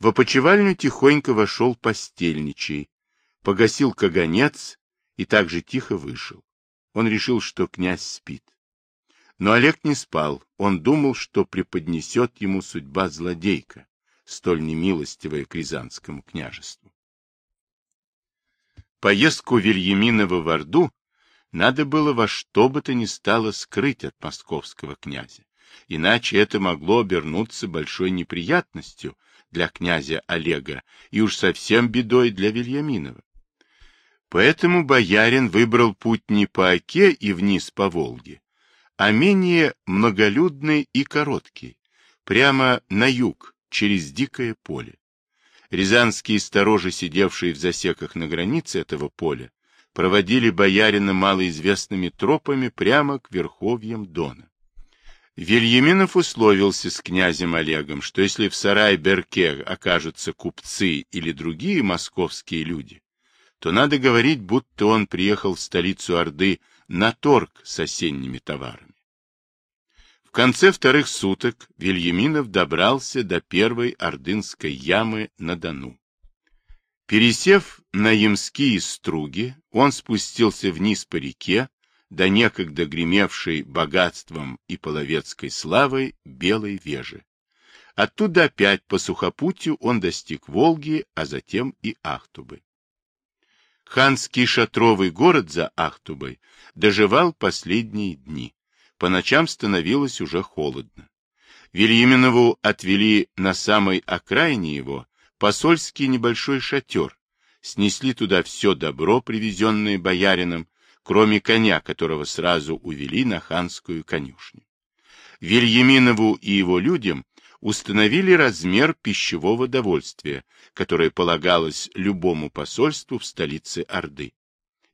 В опочивальню тихонько вошел постельничий, погасил каганец и также тихо вышел. Он решил, что князь спит. Но Олег не спал, он думал, что преподнесет ему судьба злодейка, столь немилостивая к Рязанскому княжеству. Поездку Вильяминова в Орду надо было во что бы то ни стало скрыть от московского князя, иначе это могло обернуться большой неприятностью для князя Олега и уж совсем бедой для Вильяминова. Поэтому боярин выбрал путь не по Оке и вниз по Волге, а менее многолюдный и короткий, прямо на юг, через дикое поле. Рязанские сторожи, сидевшие в засеках на границе этого поля, проводили боярина малоизвестными тропами прямо к верховьям Дона. Вильяминов условился с князем Олегом, что если в сарай-берке окажутся купцы или другие московские люди, то надо говорить, будто он приехал в столицу Орды на торг с осенними товарами. В конце вторых суток Вильяминов добрался до первой ордынской ямы на Дону. Пересев на ямские струги, он спустился вниз по реке, до некогда гремевшей богатством и половецкой славой Белой Вежи. Оттуда опять по сухопутью он достиг Волги, а затем и Ахтубы. Ханский шатровый город за Ахтубой доживал последние дни. По ночам становилось уже холодно. Вильяминову отвели на самой окраине его посольский небольшой шатер, снесли туда все добро, привезенное боярином, кроме коня, которого сразу увели на ханскую конюшню. Вильяминову и его людям установили размер пищевого довольствия, которое полагалось любому посольству в столице Орды,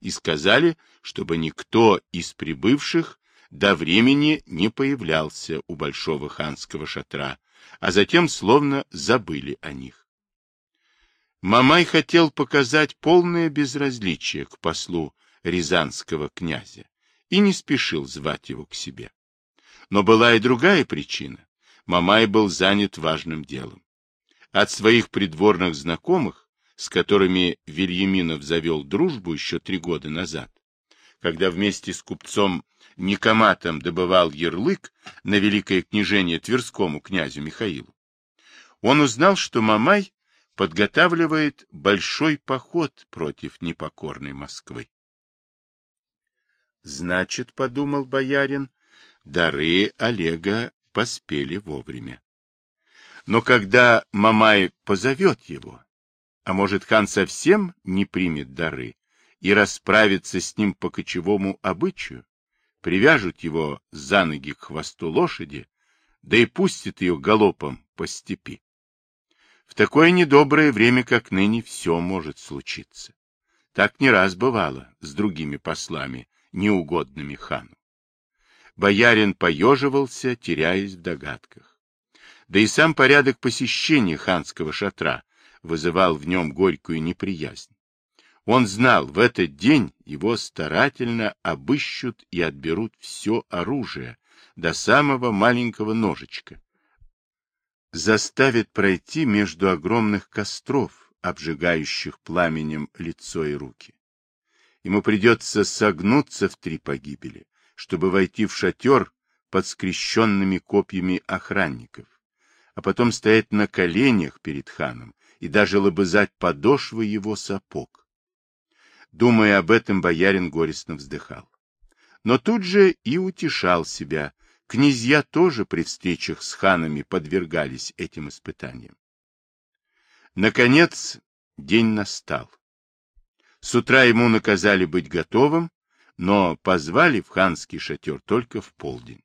и сказали, чтобы никто из прибывших до времени не появлялся у большого ханского шатра, а затем словно забыли о них. Мамай хотел показать полное безразличие к послу рязанского князя и не спешил звать его к себе. Но была и другая причина. Мамай был занят важным делом. От своих придворных знакомых, с которыми Вильяминов завел дружбу еще три года назад, когда вместе с купцом Никоматом добывал ярлык на великое княжение Тверскому князю Михаилу, он узнал, что Мамай подготавливает большой поход против непокорной Москвы. Значит, подумал боярин, дары Олега поспели вовремя. Но когда Мамай позовет его, а может, хан совсем не примет дары и расправится с ним по кочевому обычаю, привяжут его за ноги к хвосту лошади, да и пустит ее галопом по степи. В такое недоброе время, как ныне, все может случиться. Так не раз бывало с другими послами, неугодными хану. Боярин поеживался, теряясь в догадках. Да и сам порядок посещения ханского шатра вызывал в нем горькую неприязнь. Он знал, в этот день его старательно обыщут и отберут все оружие, до самого маленького ножичка. Заставят пройти между огромных костров, обжигающих пламенем лицо и руки. Ему придется согнуться в три погибели, чтобы войти в шатер под скрещенными копьями охранников, а потом стоять на коленях перед ханом и даже лобызать подошвы его сапог. Думая об этом, боярин горестно вздыхал. Но тут же и утешал себя. Князья тоже при встречах с ханами подвергались этим испытаниям. Наконец, день настал. С утра ему наказали быть готовым, но позвали в ханский шатер только в полдень.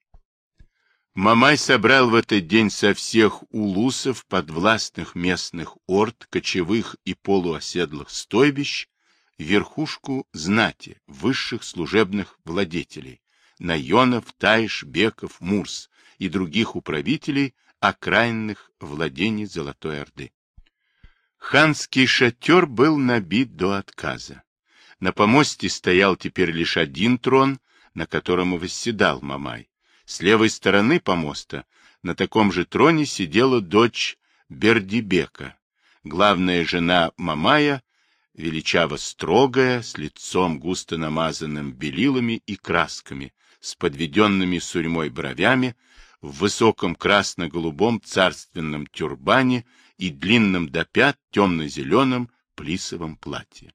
Мамай собрал в этот день со всех улусов, подвластных местных орд, кочевых и полуоседлых стойбищ, верхушку знати, высших служебных владетелей, Найонов, Таиш, Беков, Мурс и других управителей окраинных владений Золотой Орды. Ханский шатер был набит до отказа. На помосте стоял теперь лишь один трон, на котором восседал Мамай. С левой стороны помоста на таком же троне сидела дочь Бердибека, Главная жена Мамая, величаво строгая, с лицом густо намазанным белилами и красками, с подведенными сурьмой бровями, в высоком красно-голубом царственном тюрбане и длинном до пят темно-зеленом плисовом платье.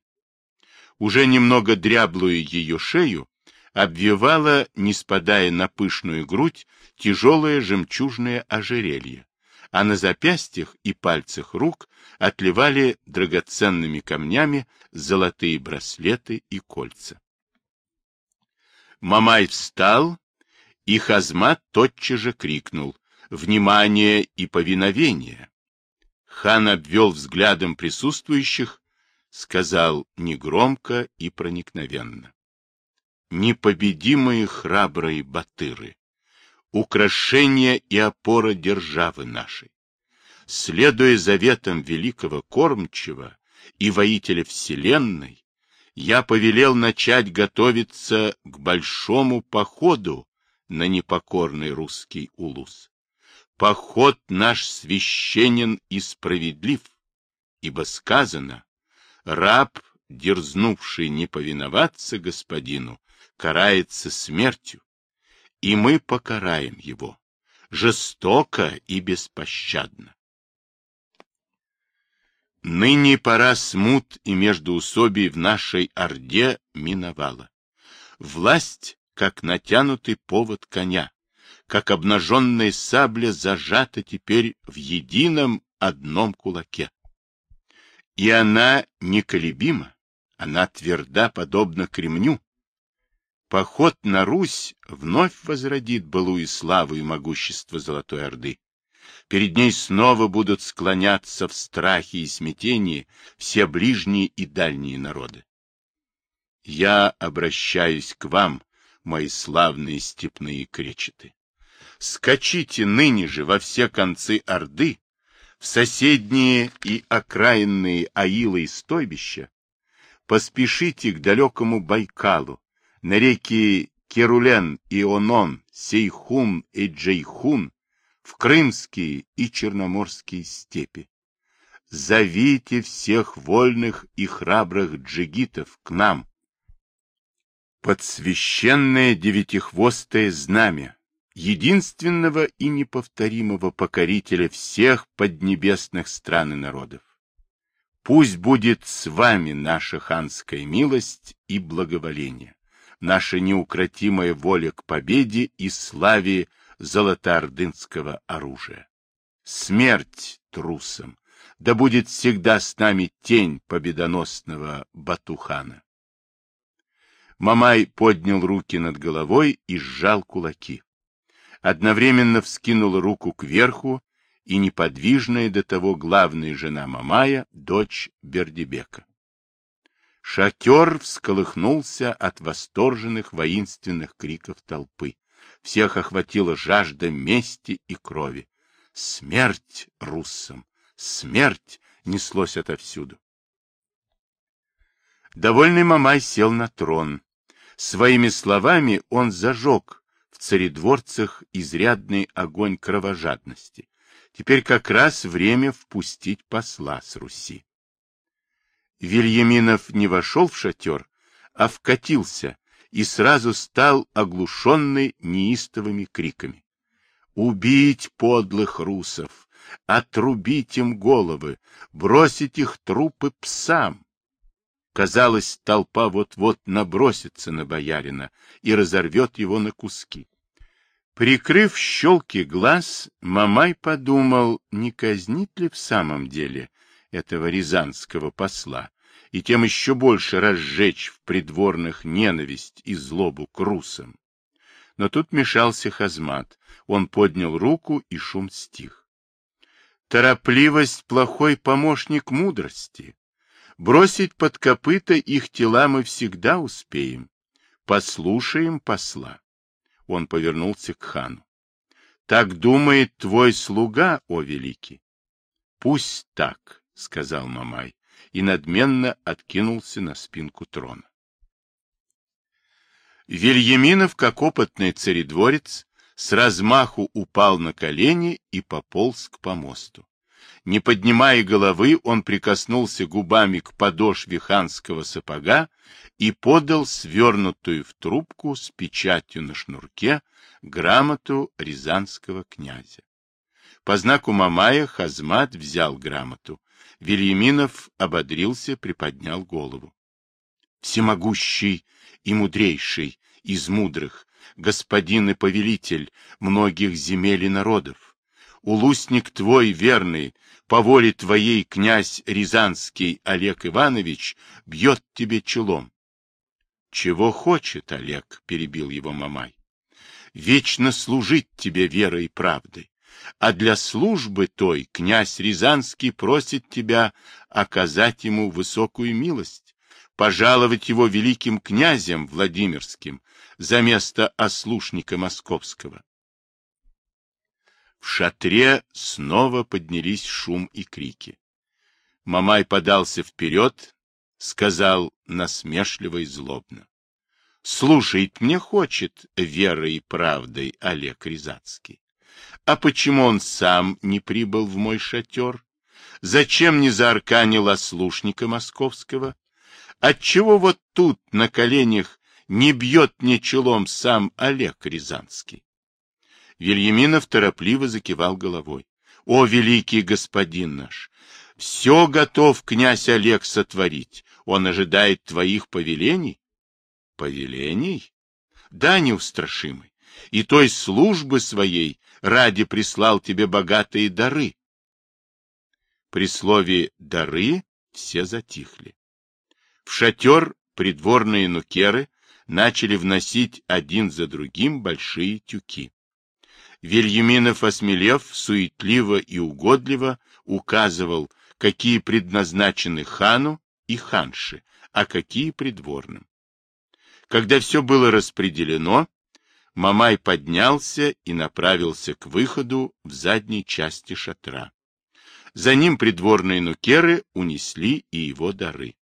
Уже немного дряблую ее шею обвивала, не спадая на пышную грудь, тяжелое жемчужное ожерелье, а на запястьях и пальцах рук отливали драгоценными камнями золотые браслеты и кольца. Мамай встал, и Хазмат тотчас же крикнул «Внимание и повиновение!». Хан обвел взглядом присутствующих, сказал негромко и проникновенно. Непобедимые храбрые батыры, украшение и опора державы нашей. Следуя заветам великого кормчего и воителя вселенной, я повелел начать готовиться к большому походу на непокорный русский улус. Поход наш священен и справедлив, ибо сказано, раб, дерзнувший не повиноваться господину, карается смертью, и мы покараем его, жестоко и беспощадно. Ныне пора смут и междоусобий в нашей Орде миновала. Власть, как натянутый повод коня, как обнаженная сабля зажата теперь в едином одном кулаке. И она неколебима, она тверда, подобно кремню, Поход на Русь вновь возродит былую славу и могущество Золотой Орды. Перед ней снова будут склоняться в страхе и смятении все ближние и дальние народы. Я обращаюсь к вам, мои славные степные кречеты. Скачите ныне же во все концы Орды, в соседние и окраинные аилы и стойбища, поспешите к далекому Байкалу, на реки Керулен и Онон, Сейхун и Джейхун, в крымские и черноморские степи. Зовите всех вольных и храбрых джигитов к нам. Под священное девятихвостое знамя, единственного и неповторимого покорителя всех поднебесных стран и народов. Пусть будет с вами наша ханская милость и благоволение наша неукротимая воля к победе и славе золотоордынского оружия. Смерть трусам! Да будет всегда с нами тень победоносного Батухана. Мамай поднял руки над головой и сжал кулаки. Одновременно вскинул руку кверху и неподвижная до того главная жена Мамая, дочь Бердибека. Шатер всколыхнулся от восторженных воинственных криков толпы. Всех охватила жажда мести и крови. Смерть руссам! Смерть! неслось отовсюду. Довольный Мамай сел на трон. Своими словами он зажег царедворцах изрядный огонь кровожадности. Теперь как раз время впустить посла с Руси. Вильяминов не вошел в шатер, а вкатился и сразу стал оглушенный неистовыми криками. «Убить подлых русов! Отрубить им головы! Бросить их трупы псам!» Казалось, толпа вот-вот набросится на боярина и разорвет его на куски. Прикрыв щелки глаз, Мамай подумал, не казнит ли в самом деле этого рязанского посла, и тем еще больше разжечь в придворных ненависть и злобу к русам. Но тут мешался Хазмат. Он поднял руку, и шум стих. Торопливость — плохой помощник мудрости. Бросить под копыта их тела мы всегда успеем. Послушаем посла. Он повернулся к хану. Так думает твой слуга, о великий. Пусть так, — сказал Мамай и надменно откинулся на спинку трона. Вильяминов, как опытный царедворец, с размаху упал на колени и пополз к помосту. Не поднимая головы, он прикоснулся губами к подошве ханского сапога и подал свернутую в трубку с печатью на шнурке грамоту рязанского князя. По знаку Мамая Хазмат взял грамоту. Вильяминов ободрился, приподнял голову. Всемогущий и мудрейший из мудрых, господин и повелитель многих земель и народов, улусник твой верный, по воле твоей князь Рязанский Олег Иванович бьет тебе челом. — Чего хочет Олег? — перебил его Мамай. — Вечно служить тебе верой и правдой. А для службы той князь Рязанский просит тебя оказать ему высокую милость, пожаловать его великим князем Владимирским за место ослушника московского. В шатре снова поднялись шум и крики. Мамай подался вперед, сказал насмешливо и злобно. Слушать мне хочет верой и правдой Олег Рязацкий. А почему он сам не прибыл в мой шатер? Зачем не заарканил ослушника московского? Отчего вот тут на коленях не бьет мне челом сам Олег Рязанский? Вильяминов торопливо закивал головой. — О, великий господин наш! Все готов князь Олег сотворить. Он ожидает твоих повелений. — Повелений? Да, неустрашимый. И той службы своей ради прислал тебе богатые дары. При слове «дары» все затихли. В шатер придворные нукеры начали вносить один за другим большие тюки. Вильяминов, осмелев, суетливо и угодливо указывал, какие предназначены хану и ханше, а какие придворным. Когда все было распределено, Мамай поднялся и направился к выходу в задней части шатра. За ним придворные нукеры унесли и его дары.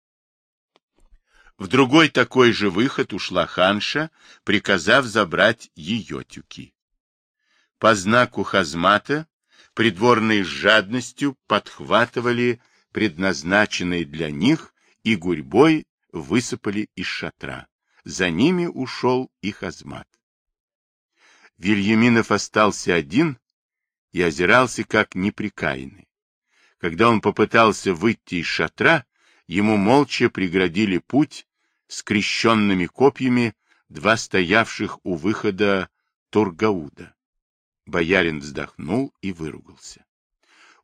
В другой такой же выход ушла ханша, приказав забрать ее тюки. По знаку хазмата придворные с жадностью подхватывали предназначенные для них и гурьбой высыпали из шатра. За ними ушел и хазмат. Вильяминов остался один и озирался как неприкаянный. Когда он попытался выйти из шатра, ему молча преградили путь скрещенными копьями два стоявших у выхода Тургауда. Боярин вздохнул и выругался.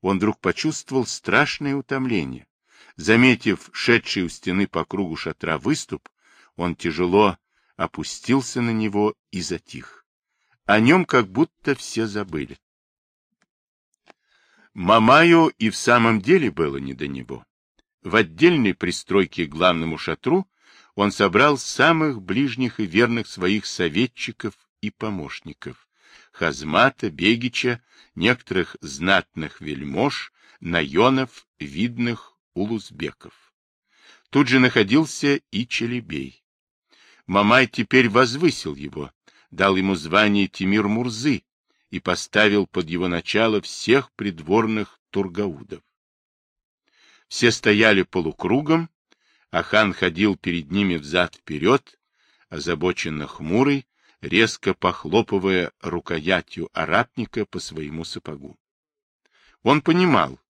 Он вдруг почувствовал страшное утомление. Заметив шедший у стены по кругу шатра выступ, он тяжело опустился на него и затих. О нем как будто все забыли. Мамаю и в самом деле было не до него. В отдельной пристройке к главному шатру он собрал самых ближних и верных своих советчиков и помощников, Хазмата, Бегича, некоторых знатных вельмож, наенов, видных улузбеков. Тут же находился и Челебей. Мамай теперь возвысил его, дал ему звание Тимир Мурзы и поставил под его начало всех придворных тургаудов. Все стояли полукругом, а хан ходил перед ними взад-вперед, озабоченно хмурый, резко похлопывая рукоятью арабника по своему сапогу. Он понимал,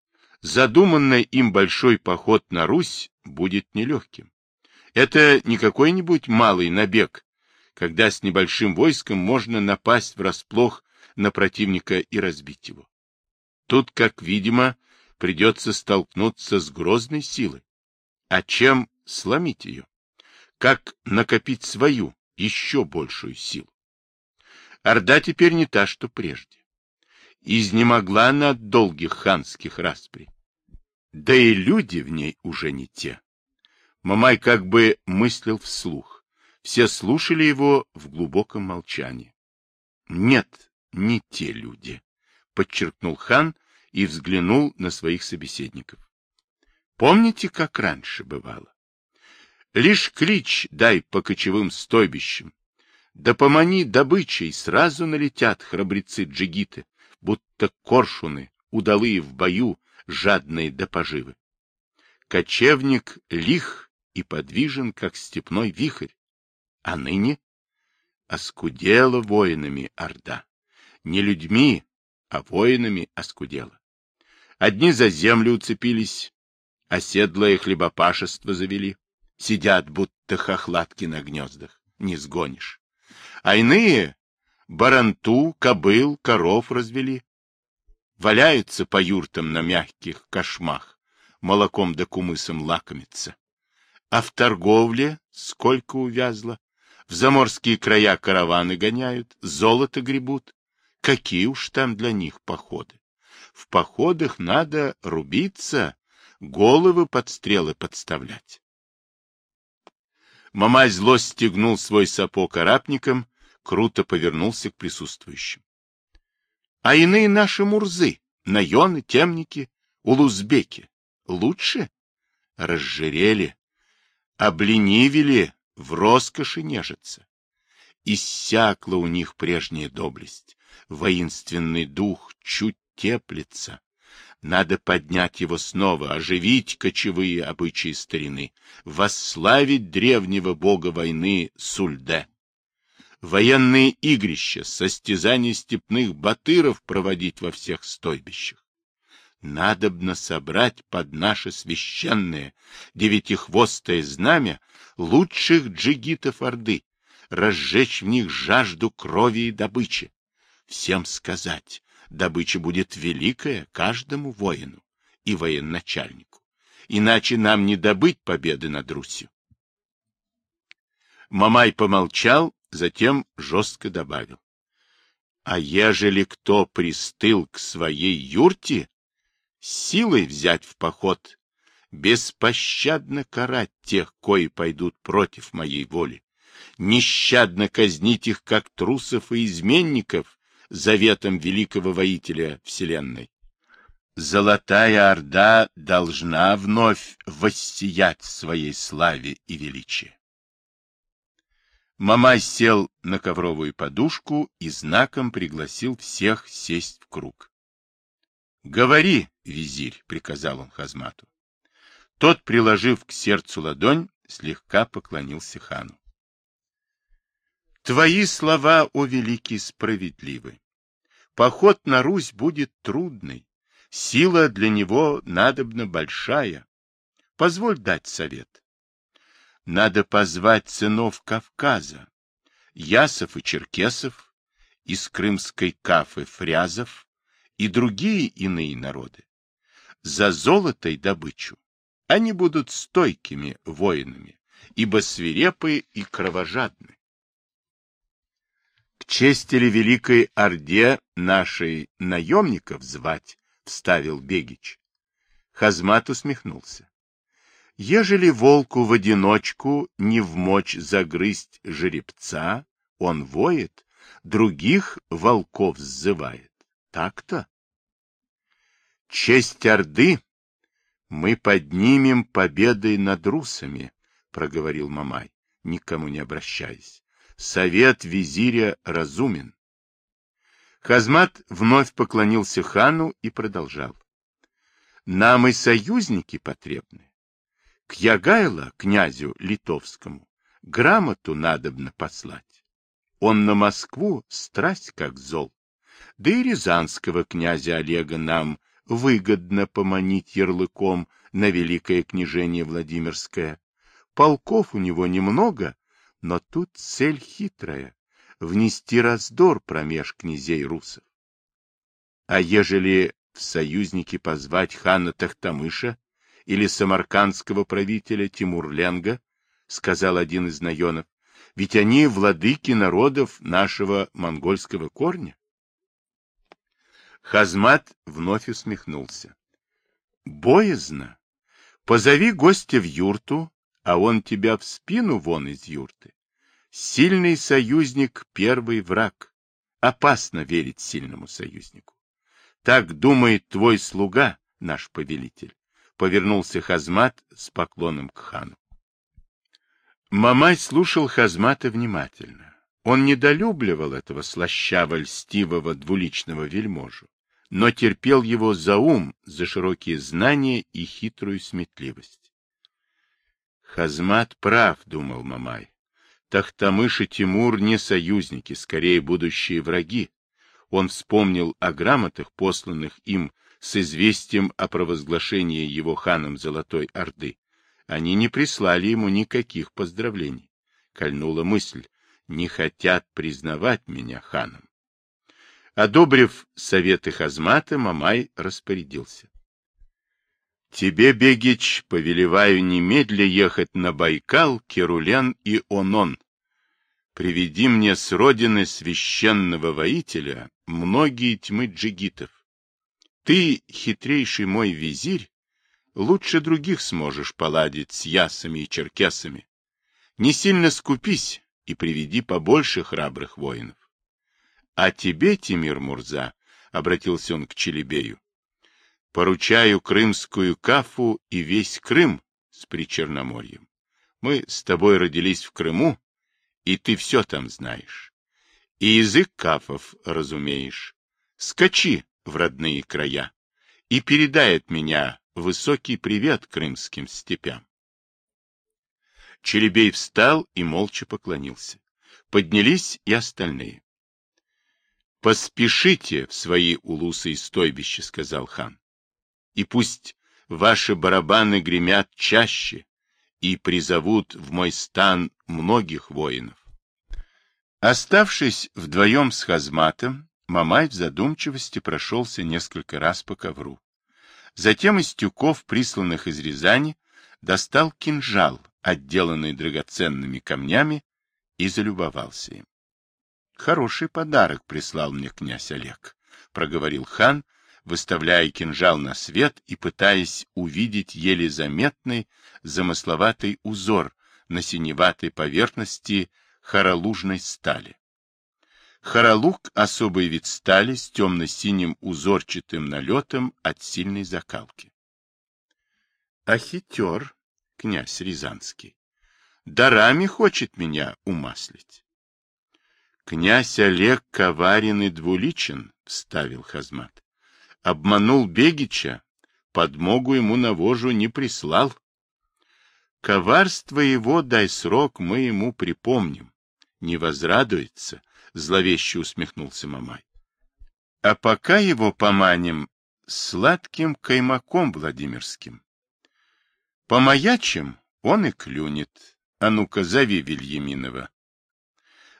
задуманный им большой поход на Русь будет нелегким. Это не какой-нибудь малый набег, когда с небольшим войском можно напасть врасплох на противника и разбить его. Тут, как видимо, придется столкнуться с грозной силой. А чем сломить ее? Как накопить свою, еще большую силу. Орда теперь не та, что прежде. Изнемогла она от долгих ханских распри. Да и люди в ней уже не те. Мамай как бы мыслил вслух. Все слушали его в глубоком молчании. Нет, не те люди, подчеркнул хан и взглянул на своих собеседников. Помните, как раньше бывало? Лишь клич дай по кочевым стойбищам. Да помани добычей, сразу налетят храбрецы джигиты, будто коршуны, удалые в бою, жадные до поживы. Кочевник лих и подвижен, как степной вихрь, а ныне оскудела воинами Орда. Не людьми, а воинами оскудела. Одни за землю уцепились, оседлое хлебопашество завели, сидят, будто хохлатки на гнездах, не сгонишь. А иные баранту, кобыл, коров развели. Валяются по юртам на мягких кошмах, молоком да кумысом лакомятся. А в торговле сколько увязло, в заморские края караваны гоняют, золото гребут. Какие уж там для них походы? В походах надо рубиться, головы под стрелы подставлять. Мамай зло стегнул свой сапог арапником, круто повернулся к присутствующим. А иные наши мурзы, наёны, темники, улузбеки, лучше? Разжирели, обленивели, в роскоши нежится. Иссякла у них прежняя доблесть, воинственный дух чуть теплится. Надо поднять его снова, оживить кочевые обычаи старины, восславить древнего бога войны Сульде. Военные игрища, состязания степных батыров проводить во всех стойбищах. Надобно собрать под наше священное девятихвостое знамя лучших джигитов Орды, разжечь в них жажду крови и добычи. Всем сказать, добыча будет великая каждому воину и военачальнику. Иначе нам не добыть победы над Русью. Мамай помолчал, затем жестко добавил. А ежели кто пристыл к своей юрте, силой взять в поход, беспощадно карать тех, кои пойдут против моей воли, нещадно казнить их, как трусов и изменников, заветом великого воителя Вселенной. Золотая Орда должна вновь воссиять в своей славе и величии. Мамай сел на ковровую подушку и знаком пригласил всех сесть в круг. — Говори, визирь, — приказал он Хазмату. Тот, приложив к сердцу ладонь, слегка поклонился хану. — Твои слова, о великий, справедливы. Поход на Русь будет трудный, сила для него надобна большая. Позволь дать совет. Надо позвать сынов Кавказа, ясов и черкесов, из крымской кафы фрязов и другие иные народы. За золото и добычу они будут стойкими воинами, ибо свирепы и кровожадны. К чести ли великой Орде нашей наемников звать, — вставил Бегич. Хазмат усмехнулся. Ежели волку в одиночку не в мочь загрызть жеребца, он воет, других волков сзывает. Так-то? Честь Орды мы поднимем победой над русами, — проговорил Мамай, никому не обращаясь. Совет визиря разумен. Хазмат вновь поклонился хану и продолжал. Нам и союзники потребны. К Ягайло, князю литовскому, грамоту надобно послать. Он на Москву страсть как зол. Да и рязанского князя Олега нам выгодно поманить ярлыком на великое княжение Владимирское. Полков у него немного, но тут цель хитрая — внести раздор промеж князей русов. А ежели в союзники позвать хана Тахтамыша или самаркандского правителя Тимурленга, сказал один из наенов, ведь они владыки народов нашего монгольского корня. Хазмат вновь усмехнулся. Боязно. Позови гостя в юрту, а он тебя в спину вон из юрты. Сильный союзник — первый враг. Опасно верить сильному союзнику. Так думает твой слуга, наш повелитель. Повернулся Хазмат с поклоном к хану. Мамай слушал Хазмата внимательно. Он недолюбливал этого слащаво-льстивого двуличного вельможу, но терпел его за ум, за широкие знания и хитрую сметливость. Хазмат прав, думал Мамай. Тахтамыш и Тимур не союзники, скорее будущие враги. Он вспомнил о грамотах, посланных им с известием о провозглашении его ханом Золотой Орды. Они не прислали ему никаких поздравлений. Кольнула мысль, не хотят признавать меня ханом. Одобрив советы Хазмата, Мамай распорядился. Тебе, Бегич, повелеваю немедля ехать на Байкал, Керулян и Онон. Приведи мне с родины священного воителя многие тьмы джигитов. Ты, хитрейший мой визирь, лучше других сможешь поладить с ясами и черкесами. Не сильно скупись и приведи побольше храбрых воинов. А тебе, Тимир Мурза, — обратился он к Челебею, Поручаю крымскую кафу и весь Крым с Причерноморьем. Мы с тобой родились в Крыму, и ты все там знаешь. И язык кафов разумеешь. Скачи в родные края и передай от меня высокий привет крымским степям. Челебей встал и молча поклонился. Поднялись и остальные. — Поспешите в свои улусы и стойбища, — сказал хан и пусть ваши барабаны гремят чаще и призовут в мой стан многих воинов. Оставшись вдвоем с Хазматом, Мамай в задумчивости прошелся несколько раз по ковру. Затем из тюков, присланных из Рязани, достал кинжал, отделанный драгоценными камнями, и залюбовался им. — Хороший подарок прислал мне князь Олег, — проговорил хан, выставляя кинжал на свет и пытаясь увидеть еле заметный замысловатый узор на синеватой поверхности хоролужной стали. Хоролуг — особый вид стали с темно-синим узорчатым налетом от сильной закалки. А хитер, князь Рязанский, дарами хочет меня умаслить. Князь Олег коварен и двуличен, — вставил Хазмат. Обманул Бегича, подмогу ему на вожу не прислал. Коварство его, дай срок, мы ему припомним. Не возрадуется, — зловеще усмехнулся Мамай. А пока его поманим сладким каймаком Владимирским. Помаячим он и клюнет. А ну-ка, зови Вильяминова.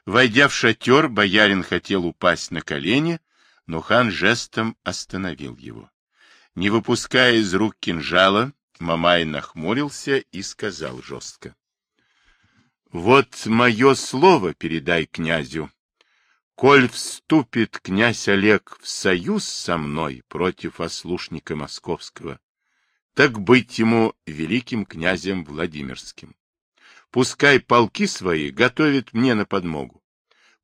Войдя в шатер, боярин хотел упасть на колени, но хан жестом остановил его. Не выпуская из рук кинжала, Мамай нахмурился и сказал жестко. — Вот мое слово передай князю. Коль вступит князь Олег в союз со мной против ослушника московского, так быть ему великим князем Владимирским. Пускай полки свои готовят мне на подмогу.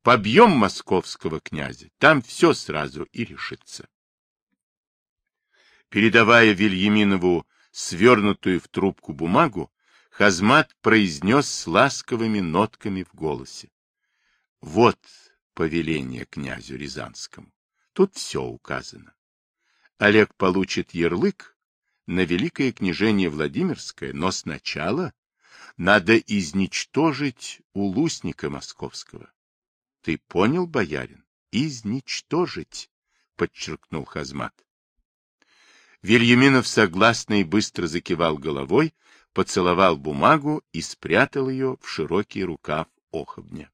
Побьем московского князя, там все сразу и решится. Передавая Вильяминову свернутую в трубку бумагу, Хазмат произнес с ласковыми нотками в голосе. Вот повеление князю Рязанскому. Тут все указано. Олег получит ярлык на великое княжение Владимирское, но сначала надо изничтожить улусника московского. — Ты понял, боярин? Изничтожить, — подчеркнул Хазмат. Вильяминов согласно и быстро закивал головой, поцеловал бумагу и спрятал ее в широкий рукав охобня.